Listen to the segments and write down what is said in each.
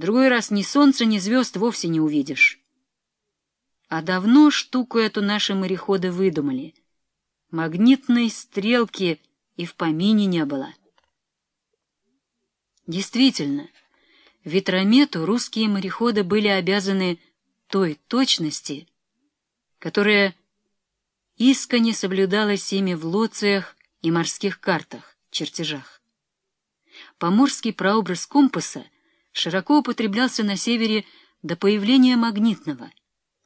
Другой раз ни солнца, ни звезд вовсе не увидишь. А давно штуку эту наши мореходы выдумали. Магнитной стрелки и в помине не было. Действительно, ветромету русские мореходы были обязаны той точности, которая искренне соблюдалась ими в лоциях и морских картах, чертежах. Поморский прообраз компаса широко употреблялся на севере до появления магнитного,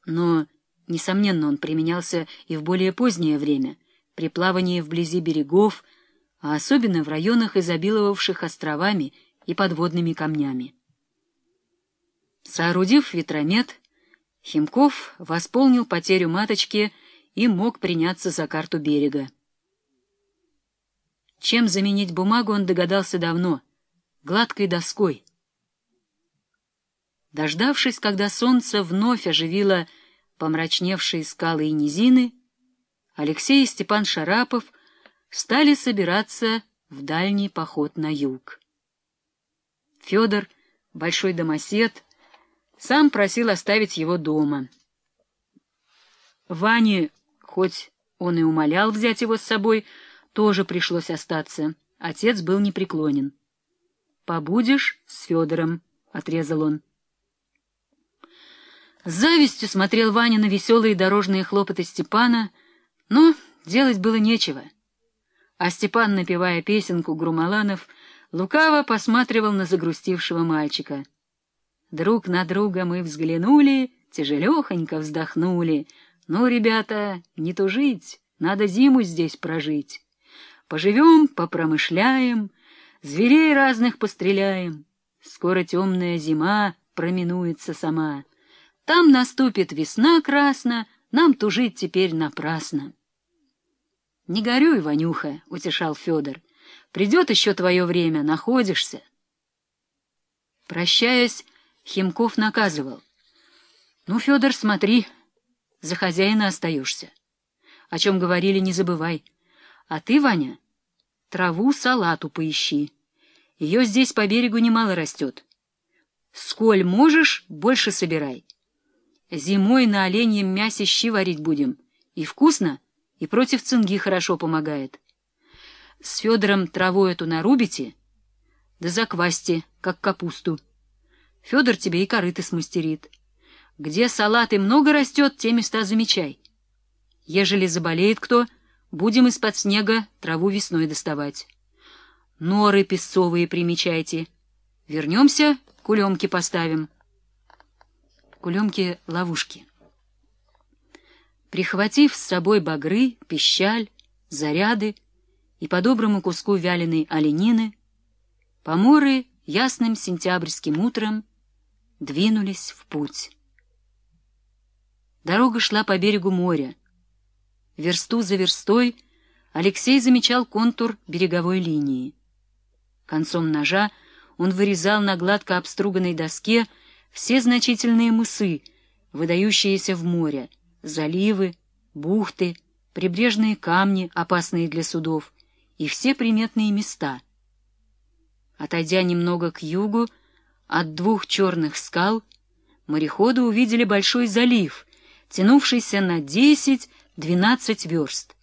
но, несомненно, он применялся и в более позднее время, при плавании вблизи берегов, а особенно в районах, изобиловавших островами и подводными камнями. Соорудив ветромет, Химков восполнил потерю маточки и мог приняться за карту берега. Чем заменить бумагу, он догадался давно — гладкой доской. Дождавшись, когда солнце вновь оживило помрачневшие скалы и низины, Алексей и Степан Шарапов стали собираться в дальний поход на юг. Федор, большой домосед, сам просил оставить его дома. Ване, хоть он и умолял взять его с собой, тоже пришлось остаться. Отец был непреклонен. «Побудешь с Федором», — отрезал он. С завистью смотрел Ваня на веселые дорожные хлопоты Степана, но делать было нечего. А Степан, напевая песенку Грумаланов, лукаво посматривал на загрустившего мальчика. Друг на друга мы взглянули, тяжелехонько вздохнули. Ну, ребята, не тужить, надо зиму здесь прожить. Поживем, попромышляем, зверей разных постреляем. Скоро темная зима проминуется сама. Там наступит весна красна, нам тужить теперь напрасно. — Не горюй, Ванюха, — утешал Федор. — Придет еще твое время, находишься. Прощаясь, Химков наказывал. — Ну, Федор, смотри, за хозяина остаешься. О чем говорили, не забывай. А ты, Ваня, траву салату поищи. Ее здесь по берегу немало растет. Сколь можешь, больше собирай. Зимой на оленьем мясе щи варить будем. И вкусно, и против цинги хорошо помогает. С Федором траву эту нарубите, да заквасьте, как капусту. Федор тебе и корыто смастерит. Где салаты много растет, те места замечай. Ежели заболеет кто, будем из-под снега траву весной доставать. Норы песцовые примечайте. Вернемся, кулемки поставим кулемки ловушки. Прихватив с собой багры, пищаль, заряды и по доброму куску вяленой оленины, поморы ясным сентябрьским утром двинулись в путь. Дорога шла по берегу моря. Версту за верстой Алексей замечал контур береговой линии. Концом ножа он вырезал на гладко обструганной доске все значительные мысы, выдающиеся в море, заливы, бухты, прибрежные камни, опасные для судов, и все приметные места. Отойдя немного к югу, от двух черных скал, мореходы увидели большой залив, тянувшийся на 10-12 верст.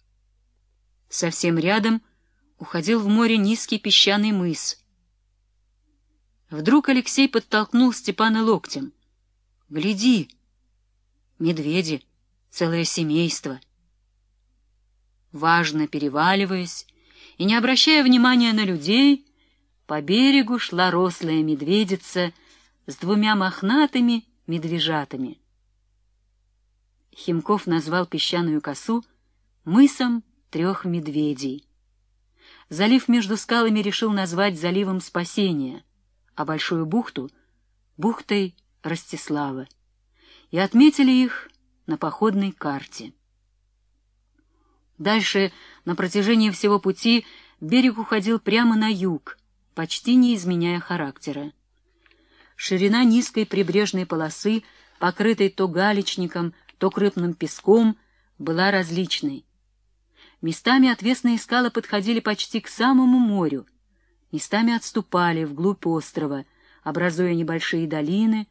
Совсем рядом уходил в море низкий песчаный мыс — Вдруг Алексей подтолкнул Степана локтем. — Гляди! Медведи, целое семейство. Важно переваливаясь и не обращая внимания на людей, по берегу шла рослая медведица с двумя мохнатыми медвежатами. Химков назвал песчаную косу мысом трех медведей. Залив между скалами решил назвать заливом спасения — а Большую бухту — бухтой Ростислава, и отметили их на походной карте. Дальше, на протяжении всего пути, берег уходил прямо на юг, почти не изменяя характера. Ширина низкой прибрежной полосы, покрытой то галечником, то крупным песком, была различной. Местами отвесные скалы подходили почти к самому морю, местами отступали вглубь острова, образуя небольшие долины,